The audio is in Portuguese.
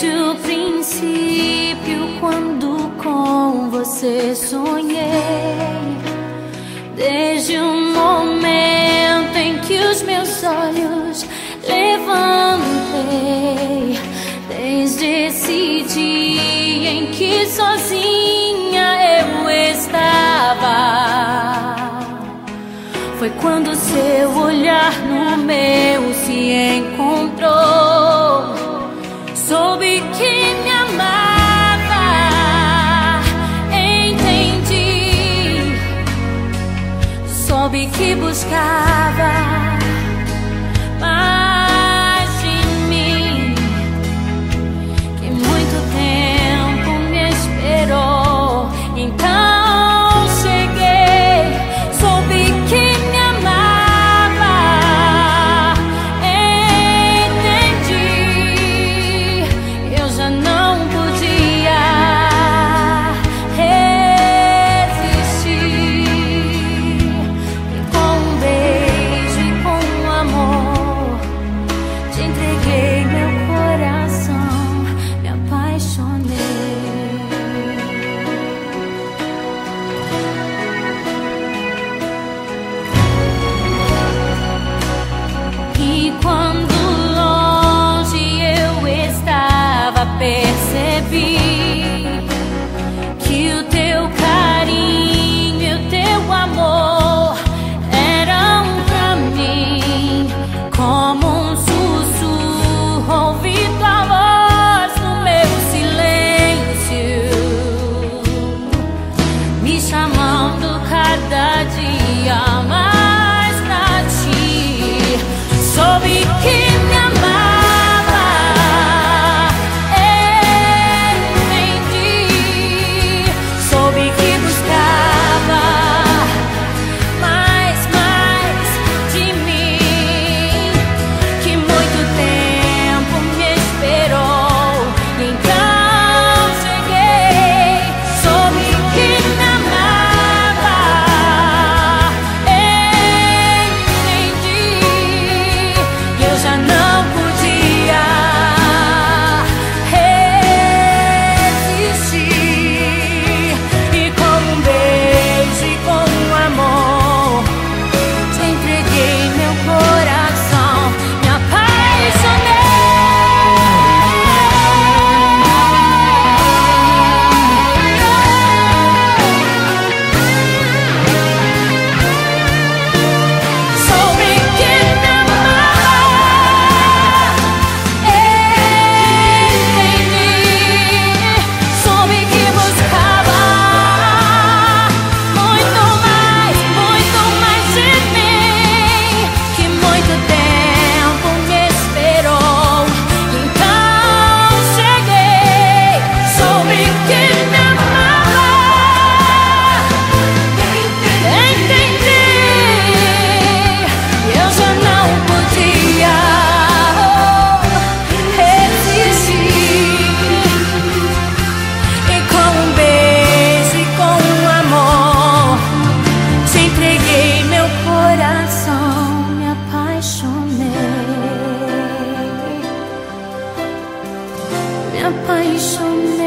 desde o princípio, quando com você sonhei, desde o momento em que os meus olhos levantei, desde esse dia em que sozinha eu estava. Foi quando seu olhar no meu se encontrou. buscar. 不悲伤。